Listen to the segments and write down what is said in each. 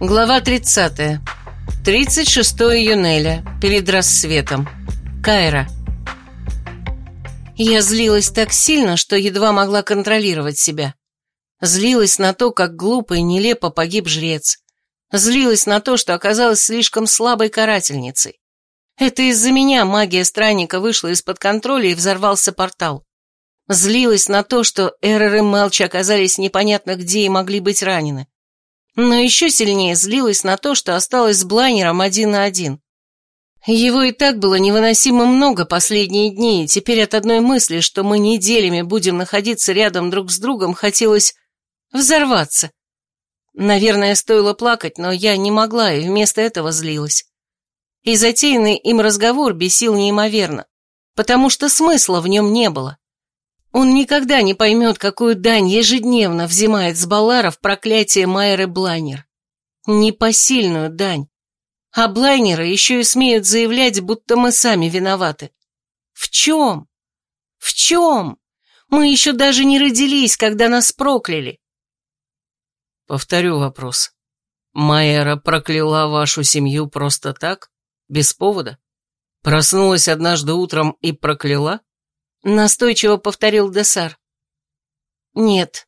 Глава 30. 36 июня. Перед рассветом. Кайра. Я злилась так сильно, что едва могла контролировать себя. Злилась на то, как глупо и нелепо погиб жрец. Злилась на то, что оказалась слишком слабой карательницей. Это из-за меня магия странника вышла из-под контроля и взорвался портал. Злилась на то, что Эрер и Мелч оказались непонятно где и могли быть ранены. Но еще сильнее злилась на то, что осталась с Блайнером один на один. Его и так было невыносимо много последние дни, и теперь от одной мысли, что мы неделями будем находиться рядом друг с другом, хотелось взорваться. Наверное, стоило плакать, но я не могла и вместо этого злилась. И затеянный им разговор бесил неимоверно, потому что смысла в нем не было. Он никогда не поймет, какую дань ежедневно взимает с Баларов проклятие Майеры Блайнер. Непосильную дань. А Блайнеры еще и смеют заявлять, будто мы сами виноваты. В чем? В чем? Мы еще даже не родились, когда нас прокляли. Повторю вопрос. Майера прокляла вашу семью просто так? Без повода? Проснулась однажды утром и прокляла? Настойчиво повторил Десар. Нет,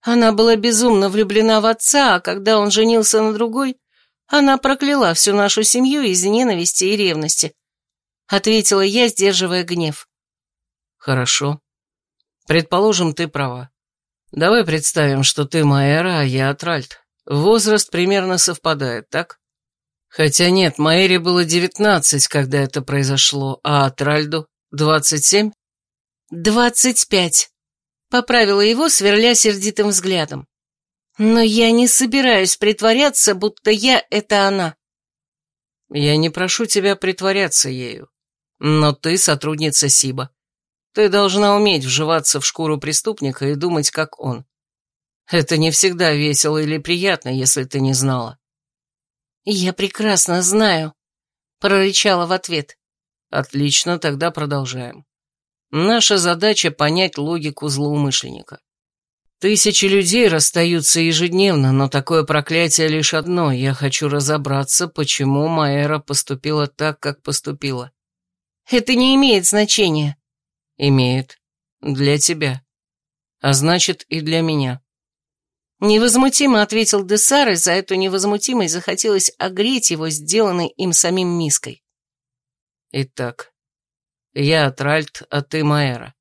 она была безумно влюблена в отца, а когда он женился на другой, она прокляла всю нашу семью из ненависти и ревности. Ответила я, сдерживая гнев. Хорошо. Предположим, ты права. Давай представим, что ты Маэра, а я Атральд. Возраст примерно совпадает, так? Хотя нет, Маэре было девятнадцать, когда это произошло, а Атральду двадцать семь? «Двадцать пять», — поправила его, сверля сердитым взглядом. «Но я не собираюсь притворяться, будто я — это она». «Я не прошу тебя притворяться ею, но ты сотрудница Сиба. Ты должна уметь вживаться в шкуру преступника и думать, как он. Это не всегда весело или приятно, если ты не знала». «Я прекрасно знаю», — прорычала в ответ. «Отлично, тогда продолжаем. Наша задача — понять логику злоумышленника. Тысячи людей расстаются ежедневно, но такое проклятие лишь одно. Я хочу разобраться, почему Маэра поступила так, как поступила. Это не имеет значения. Имеет. Для тебя. А значит, и для меня. Невозмутимо ответил Десар, и за эту невозмутимость захотелось огреть его сделанной им самим миской. Итак, я Тральт, а ты Маэра.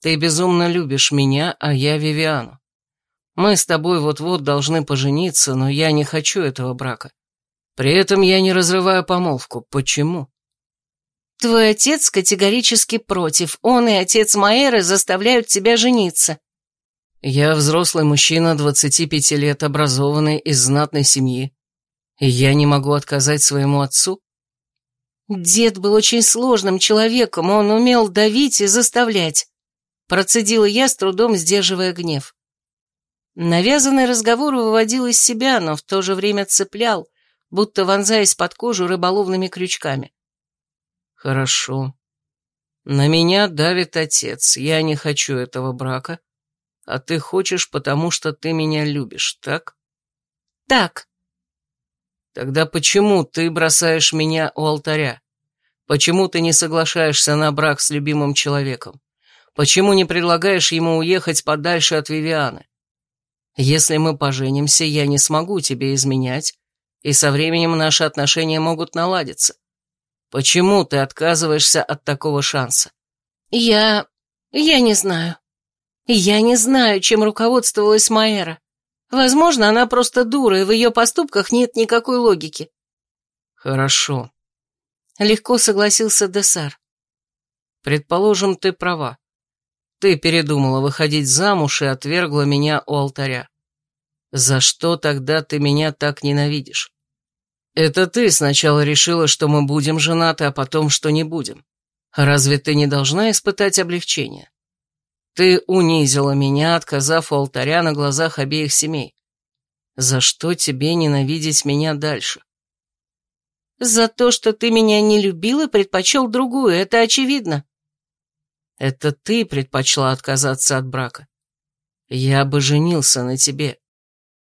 Ты безумно любишь меня, а я Вивиану. Мы с тобой вот-вот должны пожениться, но я не хочу этого брака. При этом я не разрываю помолвку. Почему? Твой отец категорически против. Он и отец Маэры заставляют тебя жениться. Я взрослый мужчина, 25 лет, образованный, из знатной семьи. И я не могу отказать своему отцу? Дед был очень сложным человеком, он умел давить и заставлять. Процедила я, с трудом сдерживая гнев. Навязанный разговор выводил из себя, но в то же время цеплял, будто вонзаясь под кожу рыболовными крючками. «Хорошо. На меня давит отец, я не хочу этого брака, а ты хочешь, потому что ты меня любишь, так?» «Так», Тогда почему ты бросаешь меня у алтаря? Почему ты не соглашаешься на брак с любимым человеком? Почему не предлагаешь ему уехать подальше от Вивианы? Если мы поженимся, я не смогу тебе изменять, и со временем наши отношения могут наладиться. Почему ты отказываешься от такого шанса? Я... я не знаю. Я не знаю, чем руководствовалась Майера. Возможно, она просто дура, и в ее поступках нет никакой логики. Хорошо. Легко согласился Десар. Предположим, ты права. Ты передумала выходить замуж и отвергла меня у алтаря. За что тогда ты меня так ненавидишь? Это ты сначала решила, что мы будем женаты, а потом, что не будем. Разве ты не должна испытать облегчение? Ты унизила меня, отказав у алтаря на глазах обеих семей. За что тебе ненавидеть меня дальше? За то, что ты меня не любил и предпочел другую, это очевидно. Это ты предпочла отказаться от брака. Я бы женился на тебе.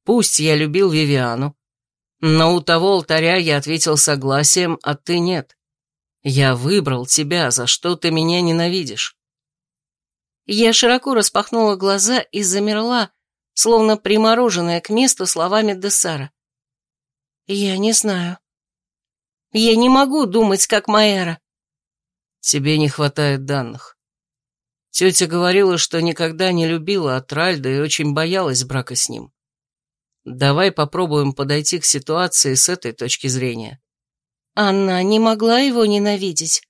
Пусть я любил Вивиану, Но у того алтаря я ответил согласием, а ты нет. Я выбрал тебя, за что ты меня ненавидишь. Я широко распахнула глаза и замерла, словно примороженная к месту словами Десара. «Я не знаю. Я не могу думать, как Маэра». «Тебе не хватает данных. Тетя говорила, что никогда не любила Атральда и очень боялась брака с ним. Давай попробуем подойти к ситуации с этой точки зрения». Она не могла его ненавидеть.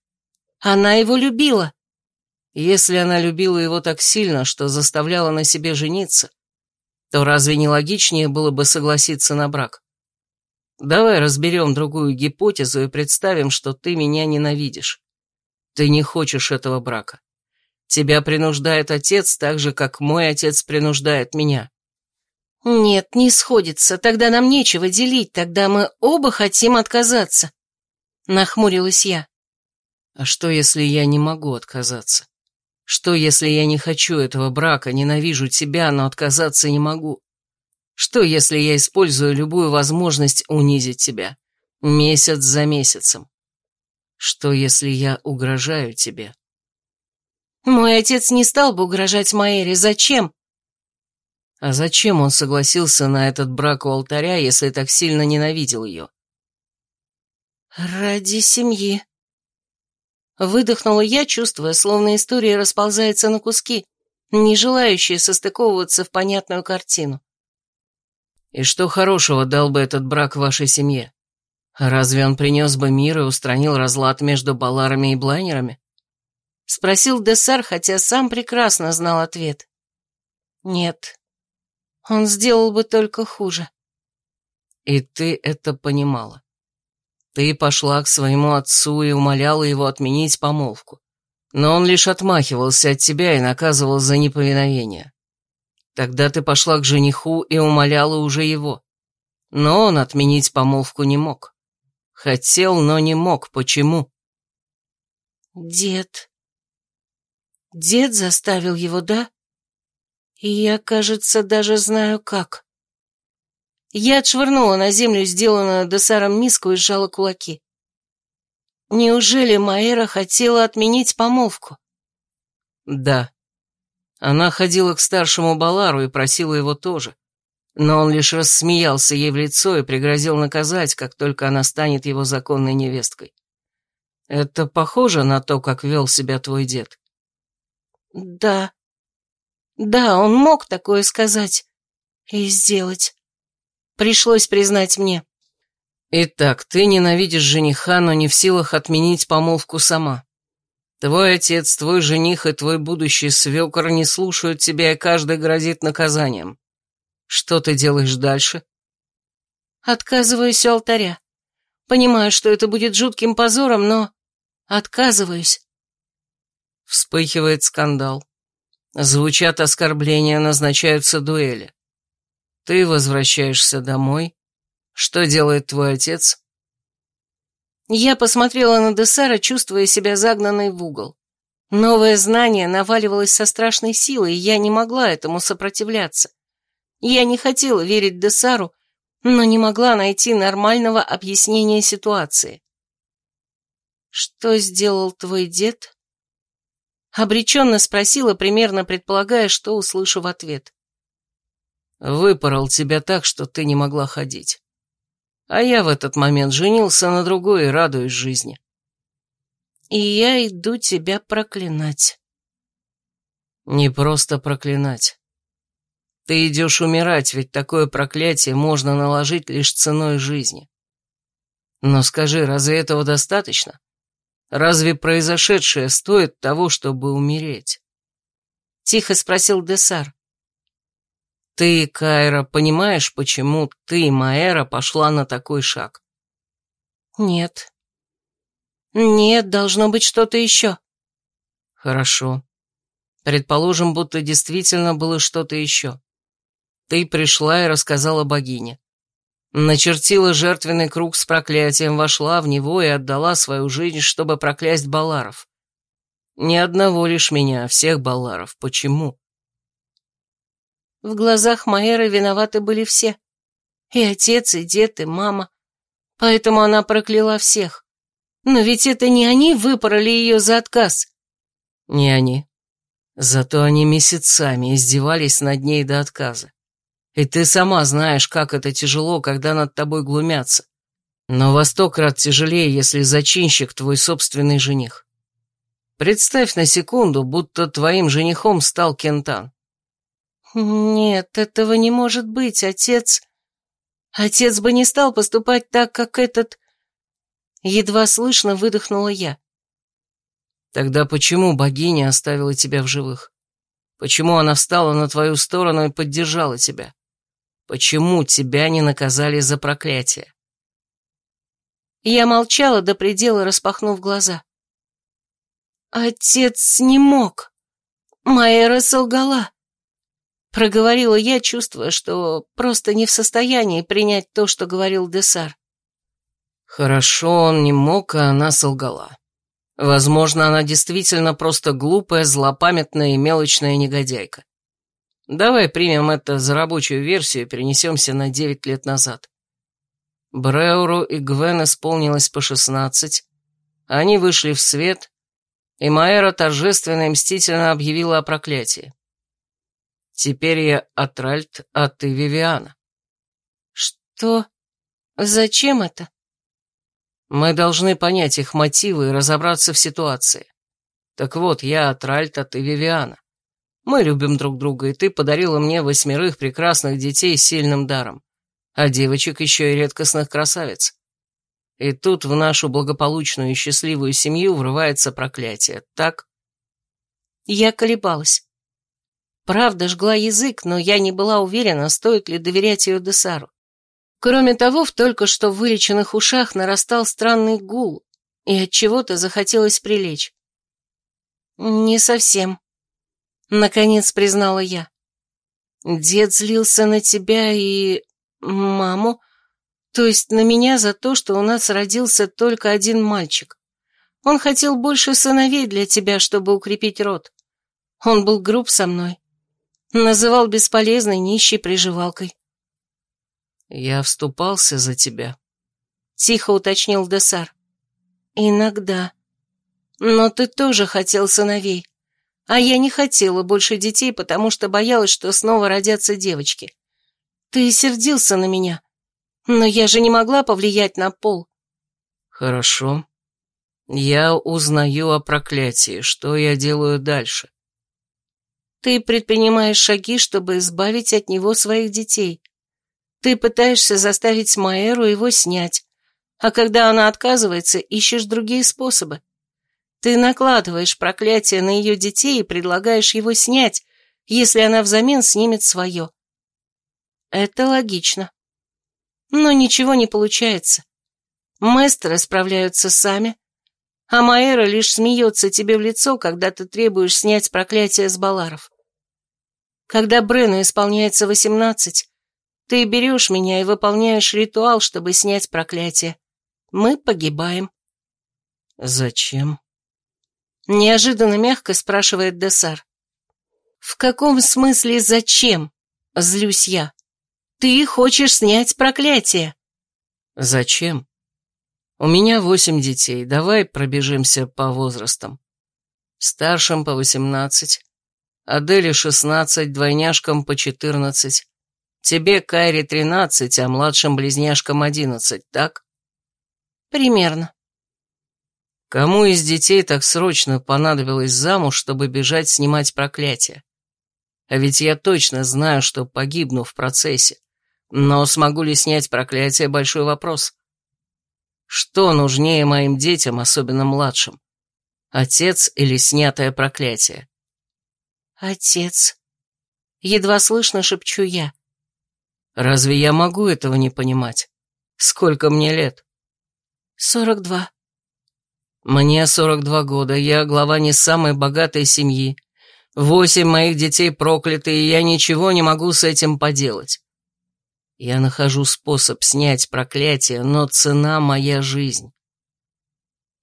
Она его любила. Если она любила его так сильно, что заставляла на себе жениться, то разве не логичнее было бы согласиться на брак? Давай разберем другую гипотезу и представим, что ты меня ненавидишь. Ты не хочешь этого брака. Тебя принуждает отец так же, как мой отец принуждает меня. Нет, не сходится, тогда нам нечего делить, тогда мы оба хотим отказаться. Нахмурилась я. А что, если я не могу отказаться? Что, если я не хочу этого брака, ненавижу тебя, но отказаться не могу? Что, если я использую любую возможность унизить тебя? Месяц за месяцем. Что, если я угрожаю тебе? Мой отец не стал бы угрожать Маэре. Зачем? А зачем он согласился на этот брак у алтаря, если так сильно ненавидел ее? Ради семьи. Выдохнула я, чувствуя, словно история расползается на куски, не желающие состыковываться в понятную картину. И что хорошего дал бы этот брак вашей семье? Разве он принес бы мир и устранил разлад между баларами и блайнерами? Спросил Дессар, хотя сам прекрасно знал ответ. Нет, он сделал бы только хуже. И ты это понимала. Ты пошла к своему отцу и умоляла его отменить помолвку. Но он лишь отмахивался от тебя и наказывал за неповиновение. Тогда ты пошла к жениху и умоляла уже его. Но он отменить помолвку не мог. Хотел, но не мог. Почему? Дед. Дед заставил его, да? И я, кажется, даже знаю как. Я отшвырнула на землю сделанную Десаром миску и сжала кулаки. Неужели Маэра хотела отменить помолвку? Да. Она ходила к старшему Балару и просила его тоже. Но он лишь рассмеялся ей в лицо и пригрозил наказать, как только она станет его законной невесткой. Это похоже на то, как вел себя твой дед? Да. Да, он мог такое сказать и сделать. Пришлось признать мне. Итак, ты ненавидишь жениха, но не в силах отменить помолвку сама. Твой отец, твой жених и твой будущий свекор не слушают тебя, и каждый грозит наказанием. Что ты делаешь дальше? Отказываюсь у алтаря. Понимаю, что это будет жутким позором, но... Отказываюсь. Вспыхивает скандал. Звучат оскорбления, назначаются дуэли. Ты возвращаешься домой. Что делает твой отец? Я посмотрела на Десара, чувствуя себя загнанной в угол. Новое знание наваливалось со страшной силой, и я не могла этому сопротивляться. Я не хотела верить Десару, но не могла найти нормального объяснения ситуации. «Что сделал твой дед?» Обреченно спросила, примерно предполагая, что услышу в ответ. Выпорол тебя так, что ты не могла ходить. А я в этот момент женился на другой и радуюсь жизни. И я иду тебя проклинать. Не просто проклинать. Ты идешь умирать, ведь такое проклятие можно наложить лишь ценой жизни. Но скажи, разве этого достаточно? Разве произошедшее стоит того, чтобы умереть? Тихо спросил Десар. Ты, Кайра, понимаешь, почему ты, Маэра, пошла на такой шаг? Нет. Нет, должно быть что-то еще. Хорошо. Предположим, будто действительно было что-то еще. Ты пришла и рассказала богине. Начертила жертвенный круг с проклятием, вошла в него и отдала свою жизнь, чтобы проклясть Баларов. Ни одного лишь меня, всех Баларов. Почему? В глазах Майеры виноваты были все. И отец, и дед, и мама. Поэтому она прокляла всех. Но ведь это не они выпороли ее за отказ. Не они. Зато они месяцами издевались над ней до отказа. И ты сама знаешь, как это тяжело, когда над тобой глумятся. Но во сто крат тяжелее, если зачинщик твой собственный жених. Представь на секунду, будто твоим женихом стал Кентан. Нет, этого не может быть, отец... Отец бы не стал поступать так, как этот... Едва слышно выдохнула я. Тогда почему богиня оставила тебя в живых? Почему она встала на твою сторону и поддержала тебя? Почему тебя не наказали за проклятие? Я молчала до предела, распахнув глаза. Отец не мог. Майера солгала. Проговорила я, чувствуя, что просто не в состоянии принять то, что говорил Десар. Хорошо, он не мог, а она солгала. Возможно, она действительно просто глупая, злопамятная и мелочная негодяйка. Давай примем это за рабочую версию и перенесемся на девять лет назад. Бреуру и Гвен исполнилось по шестнадцать, они вышли в свет, и Маэра торжественно и мстительно объявила о проклятии. Теперь я Атральт, а ты Вивиана. Что? Зачем это? Мы должны понять их мотивы и разобраться в ситуации. Так вот, я Атральт, а ты Вивиана. Мы любим друг друга, и ты подарила мне восьмерых прекрасных детей с сильным даром, а девочек еще и редкостных красавиц. И тут в нашу благополучную и счастливую семью врывается проклятие, так? Я колебалась. Правда жгла язык, но я не была уверена, стоит ли доверять ее Десару. Кроме того, в только что вылеченных ушах нарастал странный гул, и от чего-то захотелось прилечь. Не совсем. Наконец признала я. Дед злился на тебя и... маму, то есть на меня за то, что у нас родился только один мальчик. Он хотел больше сыновей для тебя, чтобы укрепить род. Он был груб со мной. Называл бесполезной, нищей приживалкой. «Я вступался за тебя», — тихо уточнил Десар. «Иногда. Но ты тоже хотел сыновей. А я не хотела больше детей, потому что боялась, что снова родятся девочки. Ты сердился на меня. Но я же не могла повлиять на пол». «Хорошо. Я узнаю о проклятии. Что я делаю дальше?» Ты предпринимаешь шаги, чтобы избавить от него своих детей. Ты пытаешься заставить Маэру его снять, а когда она отказывается, ищешь другие способы. Ты накладываешь проклятие на ее детей и предлагаешь его снять, если она взамен снимет свое. Это логично. Но ничего не получается. Мэстеры справляются сами, а Маэра лишь смеется тебе в лицо, когда ты требуешь снять проклятие с Баларов. Когда Брену исполняется восемнадцать, ты берешь меня и выполняешь ритуал, чтобы снять проклятие. Мы погибаем. Зачем? Неожиданно мягко спрашивает Десар. В каком смысле зачем? Злюсь я. Ты хочешь снять проклятие. Зачем? У меня восемь детей, давай пробежимся по возрастам. Старшим по восемнадцать, Адели шестнадцать, двойняшкам по четырнадцать. Тебе, Кайре, тринадцать, а младшим близняшкам одиннадцать, так? Примерно. Кому из детей так срочно понадобилось замуж, чтобы бежать снимать проклятие? А ведь я точно знаю, что погибну в процессе. Но смогу ли снять проклятие – большой вопрос. Что нужнее моим детям, особенно младшим? Отец или снятое проклятие? «Отец». Едва слышно шепчу я. «Разве я могу этого не понимать? Сколько мне лет?» «Сорок два». «Мне сорок два года, я глава не самой богатой семьи. Восемь моих детей прокляты, и я ничего не могу с этим поделать. Я нахожу способ снять проклятие, но цена — моя жизнь.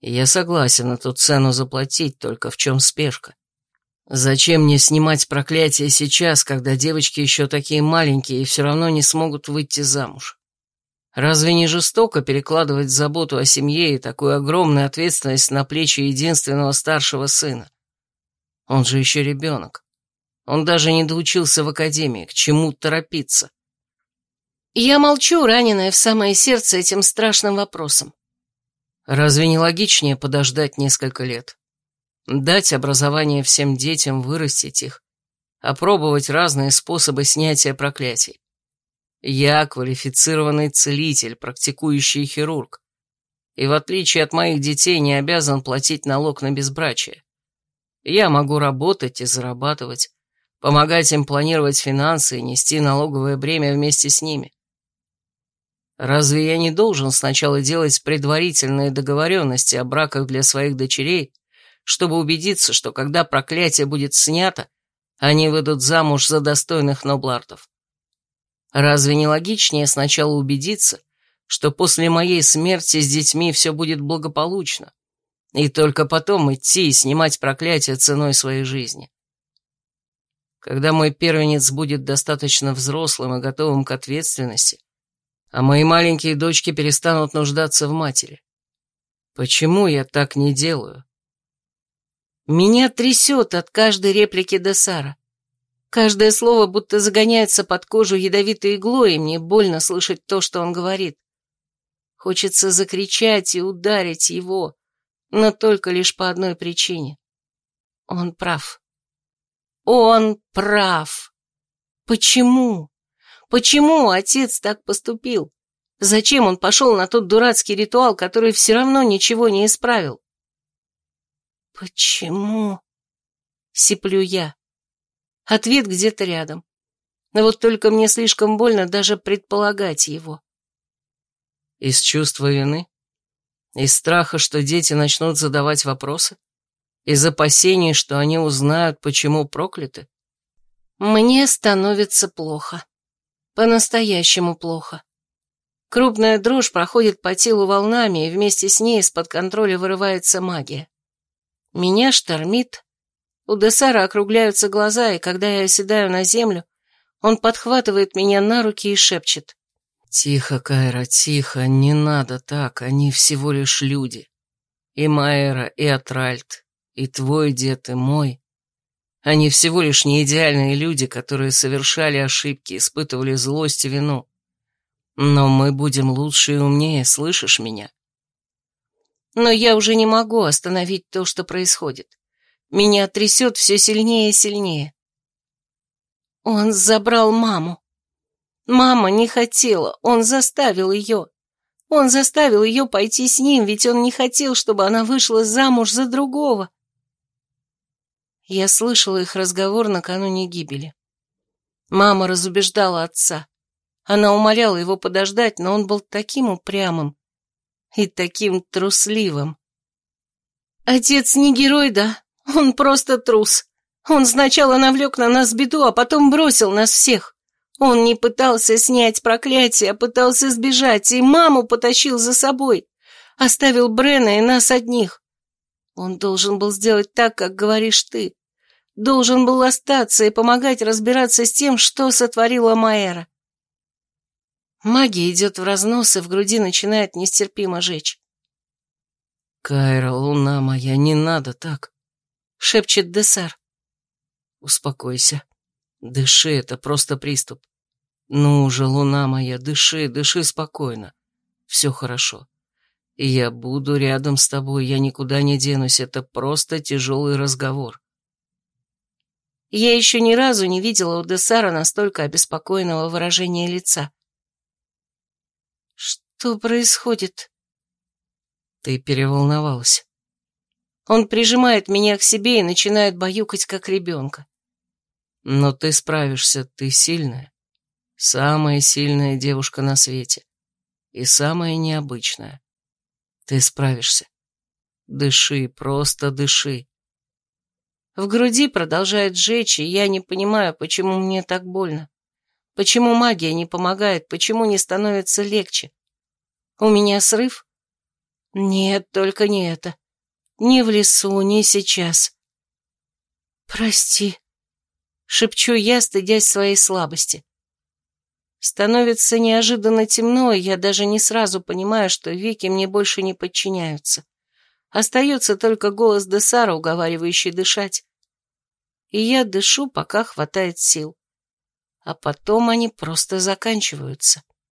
Я согласен эту цену заплатить, только в чем спешка. Зачем мне снимать проклятие сейчас, когда девочки еще такие маленькие и все равно не смогут выйти замуж? Разве не жестоко перекладывать заботу о семье и такую огромную ответственность на плечи единственного старшего сына? Он же еще ребенок. Он даже не доучился в академии, к чему торопиться? Я молчу, раненая в самое сердце этим страшным вопросом. Разве не логичнее подождать несколько лет? Дать образование всем детям, вырастить их, опробовать разные способы снятия проклятий. Я квалифицированный целитель, практикующий хирург, и в отличие от моих детей не обязан платить налог на безбрачие. Я могу работать и зарабатывать, помогать им планировать финансы и нести налоговое бремя вместе с ними. Разве я не должен сначала делать предварительные договоренности о браках для своих дочерей, чтобы убедиться, что когда проклятие будет снято, они выйдут замуж за достойных ноблартов? Разве не логичнее сначала убедиться, что после моей смерти с детьми все будет благополучно, и только потом идти и снимать проклятие ценой своей жизни? Когда мой первенец будет достаточно взрослым и готовым к ответственности, а мои маленькие дочки перестанут нуждаться в матери. Почему я так не делаю? Меня трясет от каждой реплики Десара. Каждое слово будто загоняется под кожу ядовитой иглой, и мне больно слышать то, что он говорит. Хочется закричать и ударить его, но только лишь по одной причине. Он прав. Он прав. Почему? Почему отец так поступил? Зачем он пошел на тот дурацкий ритуал, который все равно ничего не исправил? Почему? Сиплю я. Ответ где-то рядом. Но вот только мне слишком больно даже предполагать его. Из чувства вины? Из страха, что дети начнут задавать вопросы? Из опасений, что они узнают, почему прокляты? Мне становится плохо. По-настоящему плохо. Крупная дрожь проходит по телу волнами, и вместе с ней из-под контроля вырывается магия. Меня штормит, у Десара округляются глаза, и когда я оседаю на землю, он подхватывает меня на руки и шепчет. «Тихо, Кайра, тихо, не надо так, они всего лишь люди. И Майера, и Атральд, и твой дед, и мой. Они всего лишь не идеальные люди, которые совершали ошибки, испытывали злость и вину. Но мы будем лучше и умнее, слышишь меня?» Но я уже не могу остановить то, что происходит. Меня трясет все сильнее и сильнее. Он забрал маму. Мама не хотела, он заставил ее. Он заставил ее пойти с ним, ведь он не хотел, чтобы она вышла замуж за другого. Я слышала их разговор накануне гибели. Мама разубеждала отца. Она умоляла его подождать, но он был таким упрямым и таким трусливым. «Отец не герой, да? Он просто трус. Он сначала навлек на нас беду, а потом бросил нас всех. Он не пытался снять проклятие, а пытался сбежать, и маму потащил за собой. Оставил Брена и нас одних. Он должен был сделать так, как говоришь ты. Должен был остаться и помогать разбираться с тем, что сотворила Маэра. Магия идет в разнос, и в груди начинает нестерпимо жечь. «Кайра, луна моя, не надо так шепчет Десар. Успокойся. Дыши, это просто приступ. Ну же, луна моя, дыши, дыши спокойно. Все хорошо. Я буду рядом с тобой, я никуда не денусь, это просто тяжелый разговор. Я еще ни разу не видела у Десара настолько обеспокоенного выражения лица. Что происходит? Ты переволновалась. Он прижимает меня к себе и начинает баюкать, как ребенка. Но ты справишься, ты сильная. Самая сильная девушка на свете. И самая необычная. Ты справишься. Дыши, просто дыши. В груди продолжает жечь, и я не понимаю, почему мне так больно. Почему магия не помогает, почему не становится легче. У меня срыв? Нет, только не это. Ни в лесу, ни сейчас. «Прости», — шепчу я, стыдясь своей слабости. Становится неожиданно темно, и я даже не сразу понимаю, что веки мне больше не подчиняются. Остается только голос Десара, уговаривающий дышать. И я дышу, пока хватает сил. А потом они просто заканчиваются.